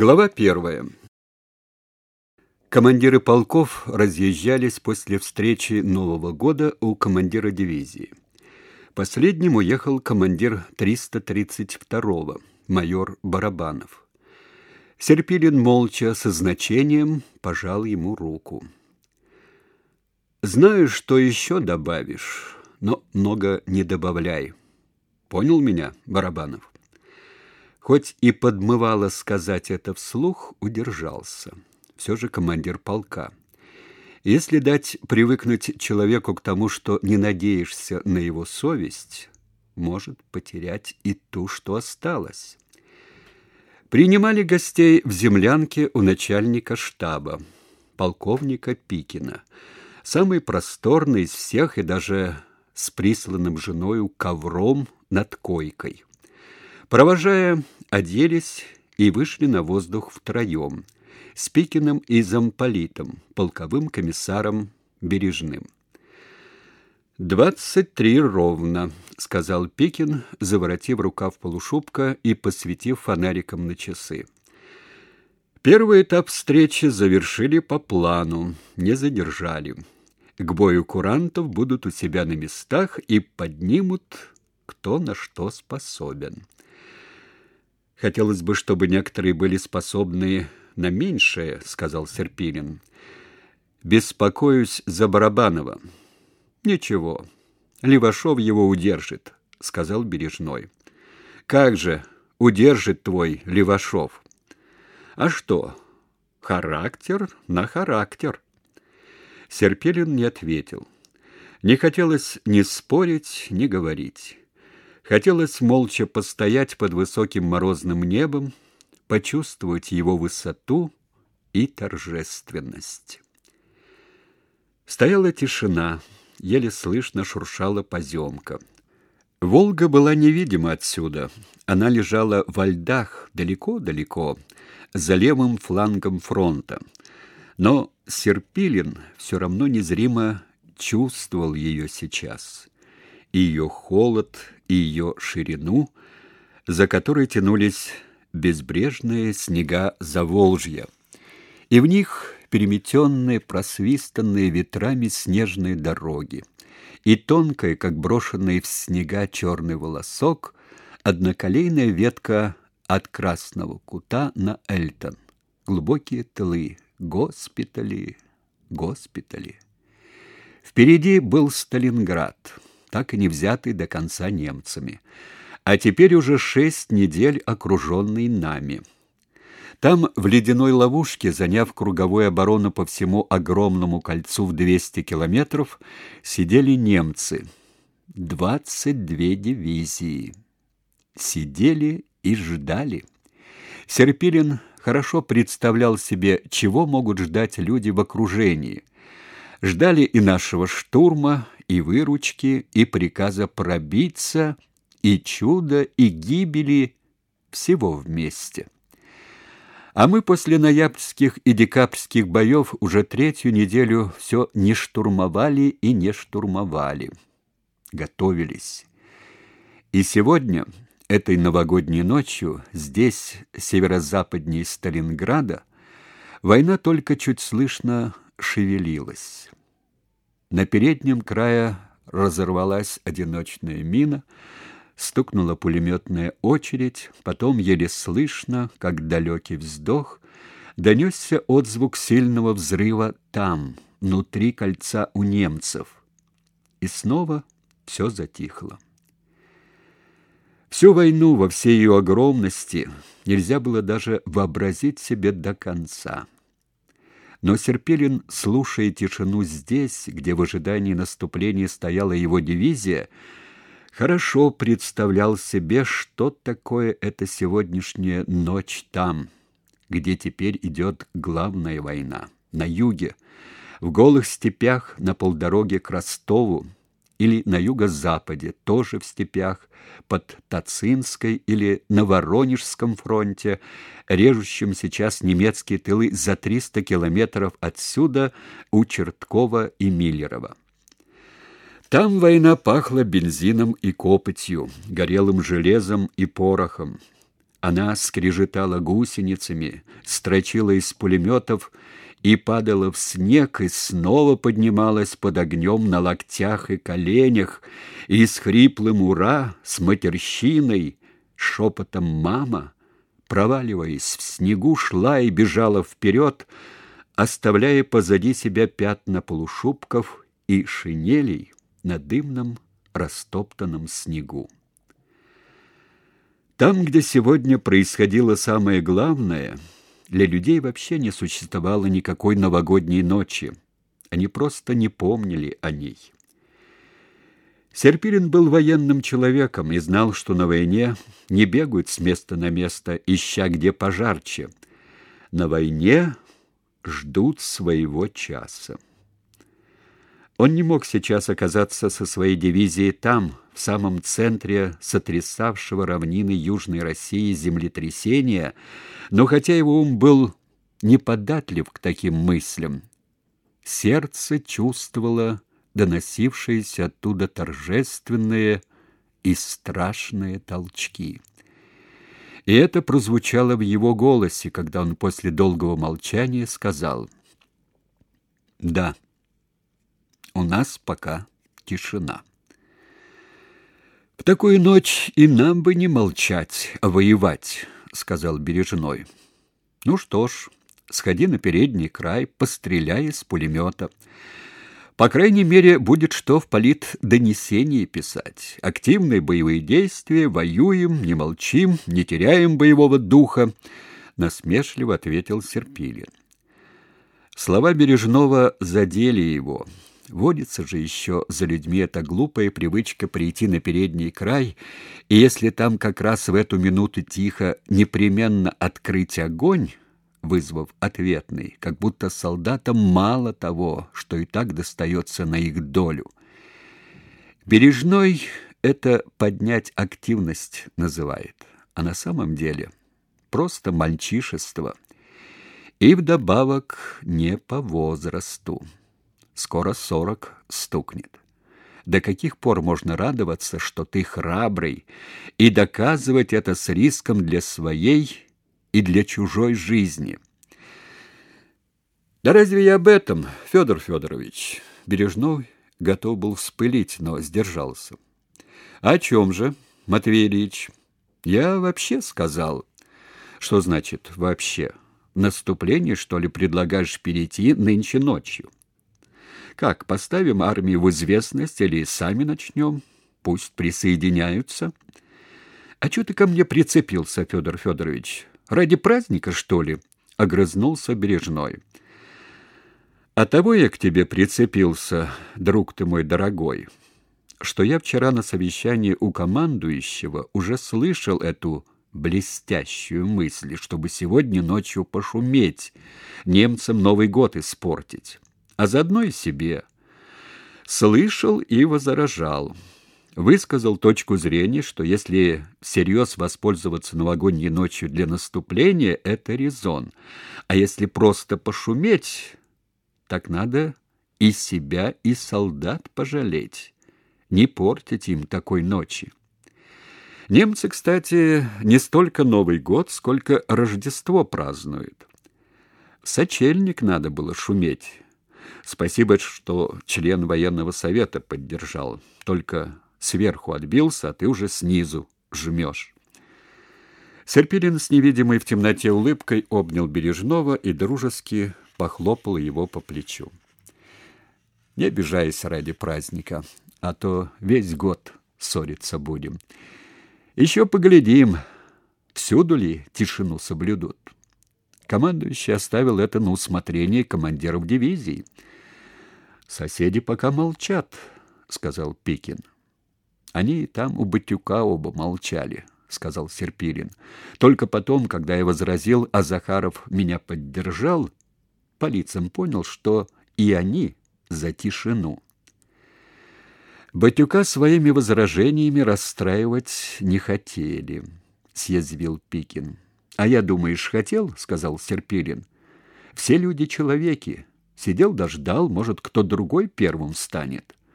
Глава первая. Командиры полков разъезжались после встречи Нового года у командира дивизии. Последним уехал командир 332-го, майор Барабанов. Серпилин молча, со значением, пожал ему руку. «Знаю, что еще добавишь, но много не добавляй. Понял меня, Барабанов?» Хоть и подмывало сказать это вслух, удержался. Все же командир полка. Если дать привыкнуть человеку к тому, что не надеешься на его совесть, может потерять и ту, что осталось. Принимали гостей в землянке у начальника штаба, полковника Пикина. Самый просторный из всех и даже с присланным женою ковром над койкой. Провожая, оделись и вышли на воздух втроем с Пикиным и замполитом, полковым комиссаром Бережным. «Двадцать три ровно», — сказал Пикин, заворотив рукав полушубка и посветив фонариком на часы. Первый этап встречи завершили по плану, не задержали. К бою курантов будут у себя на местах и поднимут кто на что способен. Хотелось бы, чтобы некоторые были способны на меньшее, сказал Серпилин. Беспокоюсь за Барабанова. Ничего. Левашов его удержит, сказал Бережной. Как же удержит твой Левашов? А что? Характер на характер. Серпилин не ответил. Не хотелось ни спорить, ни говорить. Хотелось молча постоять под высоким морозным небом, почувствовать его высоту и торжественность. Стояла тишина, еле слышно шуршала поземка. Волга была невидима отсюда. Она лежала во льдах далеко-далеко, за левым флангом фронта. Но Серпилин все равно незримо чувствовал ее сейчас. Ее холод, и ее ширину, за которой тянулись безбрежные снега Заволжья, и в них переметенные, просвистанные ветрами снежные дороги, и тонкая, как брошенный в снега черный волосок, одноколейная ветка от Красного Кута на Эльтон, глубокие тылы, госпитали, госпитали. Впереди был Сталинград — так и не взятый до конца немцами, а теперь уже шесть недель окруженный нами. Там, в ледяной ловушке, заняв круговую оборону по всему огромному кольцу в 200 километров, сидели немцы. Двадцать две дивизии. Сидели и ждали. Серпилин хорошо представлял себе, чего могут ждать люди в окружении. Ждали и нашего штурма, и выручки, и приказа пробиться, и чуда, и гибели всего вместе. А мы после ноябрьских и декабрьских боев уже третью неделю все не штурмовали и не штурмовали. Готовились. И сегодня, этой новогодней ночью, здесь, северо-западнее Сталинграда, война только чуть слышно шевелилась. На переднем крае разорвалась одиночная мина, стукнула пулеметная очередь, потом еле слышно, как далекий вздох, донесся отзвук сильного взрыва там, внутри кольца у немцев. И снова все затихло. Всю войну во всей ее огромности нельзя было даже вообразить себе до конца. Но Серпилин, слушая тишину здесь, где в ожидании наступления стояла его дивизия, хорошо представлял себе, что такое эта сегодняшняя ночь там, где теперь идет главная война, на юге, в голых степях на полдороге к Ростову, или на юго-западе, тоже в степях, под Тацинской или на Воронежском фронте, режущем сейчас немецкие тылы за 300 километров отсюда у Черткова и Миллерова. Там война пахла бензином и копотью, горелым железом и порохом. Она скрежетала гусеницами, строчила из пулеметов и падала в снег, и снова поднималась под огнем на локтях и коленях, и с хриплым «Ура!», с матерщиной, шепотом «Мама!», проваливаясь в снегу, шла и бежала вперед, оставляя позади себя пятна полушубков и шинелей на дымном растоптанном снегу. Там, где сегодня происходило самое главное, для людей вообще не существовало никакой новогодней ночи. Они просто не помнили о ней. Серпирин был военным человеком и знал, что на войне не бегают с места на место, ища где пожарче. На войне ждут своего часа. Он не мог сейчас оказаться со своей дивизией там, в самом центре сотрясавшего равнины Южной России землетрясения, но хотя его ум был неподатлив к таким мыслям, сердце чувствовало доносившиеся оттуда торжественные и страшные толчки. И это прозвучало в его голосе, когда он после долгого молчания сказал «Да». У нас пока тишина. В такую ночь и нам бы не молчать, а воевать, сказал Бережной. Ну что ж, сходи на передний край, постреляй из пулемета. По крайней мере, будет что в полит донесении писать. Активные боевые действия, воюем, не молчим, не теряем боевого духа, насмешливо ответил Серпилин. Слова Бережного задели его. Водится же еще за людьми эта глупая привычка прийти на передний край, и если там как раз в эту минуту тихо непременно открыть огонь, вызвав ответный, как будто солдатам мало того, что и так достается на их долю. Бережной это поднять активность называет, а на самом деле просто мальчишество. И вдобавок не по возрасту скоро сорок стукнет. До каких пор можно радоваться, что ты храбрый, и доказывать это с риском для своей и для чужой жизни? Да разве я об этом, Федор Федорович? Бережной готов был вспылить, но сдержался. О чем же, Матвей Ильич? Я вообще сказал. Что значит вообще? Наступление, что ли, предлагаешь перейти нынче ночью? Как, поставим армию в известность или сами начнем? Пусть присоединяются. А что ты ко мне прицепился, Федор Федорович? Ради праздника, что ли? Огрызнулся Бережной. А того я к тебе прицепился, друг ты мой дорогой, что я вчера на совещании у командующего уже слышал эту блестящую мысль, чтобы сегодня ночью пошуметь, немцам Новый год испортить а заодно и себе. Слышал и возражал. Высказал точку зрения, что если всерьез воспользоваться новогодней ночью для наступления, это резон. А если просто пошуметь, так надо и себя, и солдат пожалеть. Не портить им такой ночи. Немцы, кстати, не столько Новый год, сколько Рождество празднуют. сочельник надо было шуметь Спасибо, что член военного совета поддержал. Только сверху отбился, а ты уже снизу жмешь. Серпилин с невидимой в темноте улыбкой обнял Бережного и дружески похлопал его по плечу. Не обижайся ради праздника, а то весь год ссориться будем. Еще поглядим, всюду ли тишину соблюдут. Командующий оставил это на усмотрение командиров дивизии. Соседи пока молчат, сказал Пикин. Они там у Батюка оба молчали, сказал Серпилин. Только потом, когда я возразил, а Захаров меня поддержал, по лицам понял, что и они за тишину. Батюка своими возражениями расстраивать не хотели, съязвил Пикин. А я, думаешь, хотел, сказал Серпилин. Все люди человеки. Сидел, дождал, может, кто другой первым станет.